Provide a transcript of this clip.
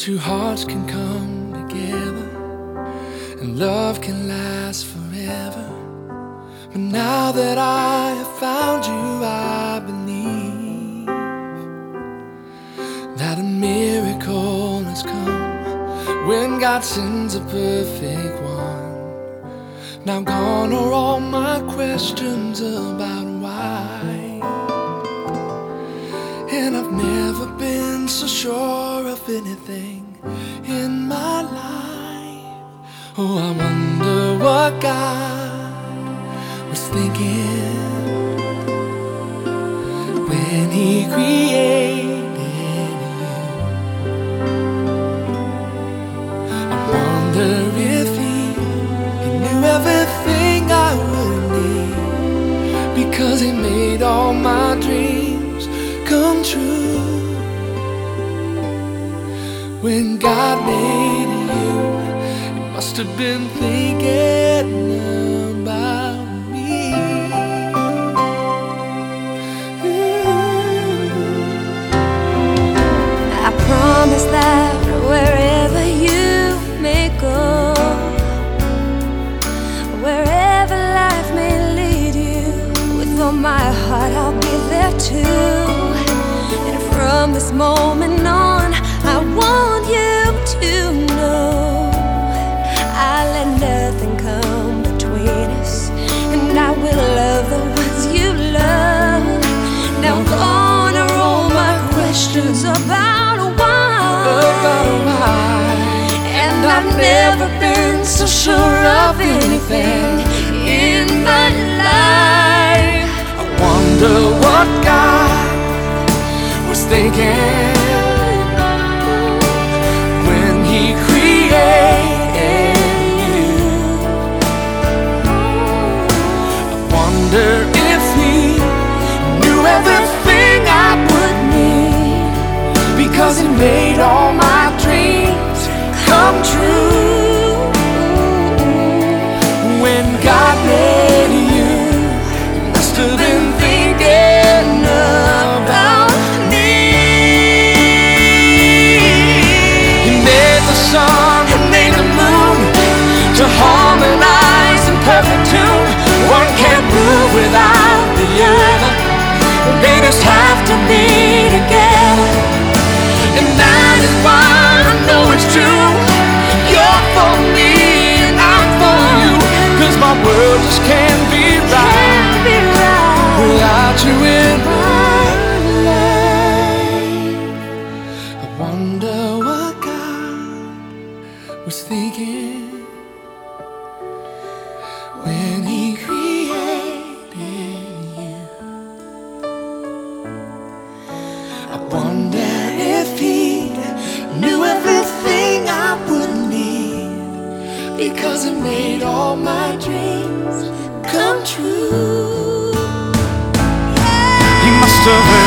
two hearts can come together and love can last forever. But now that I have found you, I believe that a miracle has come when God sends a perfect one. Now gone are all my questions about why. And I've never been so sure anything in my life. Oh, I wonder what God was thinking when He created you. I wonder if He, he knew everything I would need because He made all my dreams come true. When God made you, He must have been thinking about me. I promise that wherever you may go, wherever life may lead you, with all my heart I'll be there too. And from this moment on, never been so sure of anything in my life. I wonder what God was thinking world can't be right Can't be right. without you in my life. I wonder what God was thinking when He because made all my dreams come true. Must have